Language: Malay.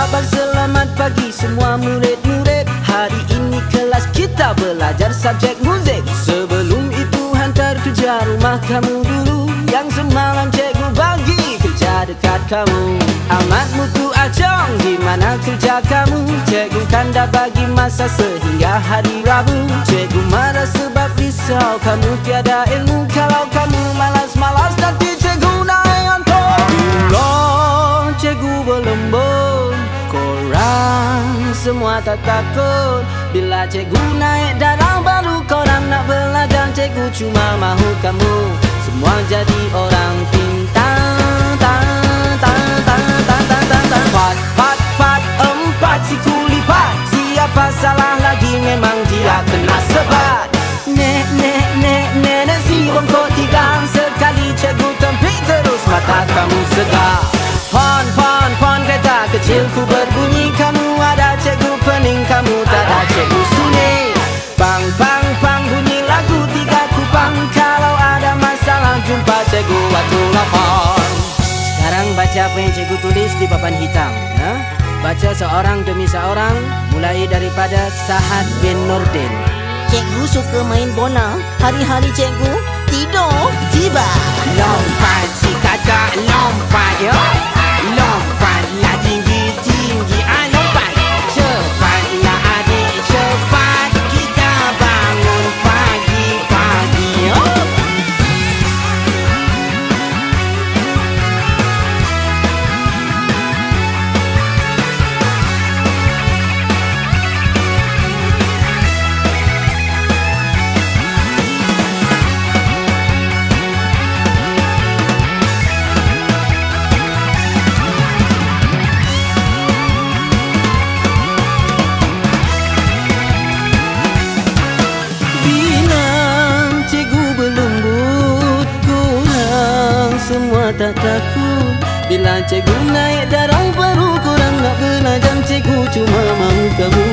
Khabar selamat pagi semua murid-murid. Hari ini kelas kita belajar subjek muzik. Sebelum itu hantar kerja rumah kamu dulu. Yang semalam cikgu bagi kerja dekat kamu. Amat mutu acong gimana kerja kamu? Cikgu kan dah bagi masa sehingga hari Rabu. Cikgu marah sebab risau kamu tiada ilmu Kalau kamu semua tak takut. Bila cikgu naik darah baru korang nak belajar Cikgu cuma mahu kamu. Semua jadi orang pintar baca apa yang cikgu tulis di papan hitam ya? Baca seorang demi seorang Mulai daripada Sahad bin Nordin Cikgu suka main bola. Hari-hari cikgu tidur tiba. Lompat semua tak takut. Bila cikgu naik darah baru Korang nak belajar cikgu cuma mahu kamu